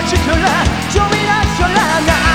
particular, so we not so loud now.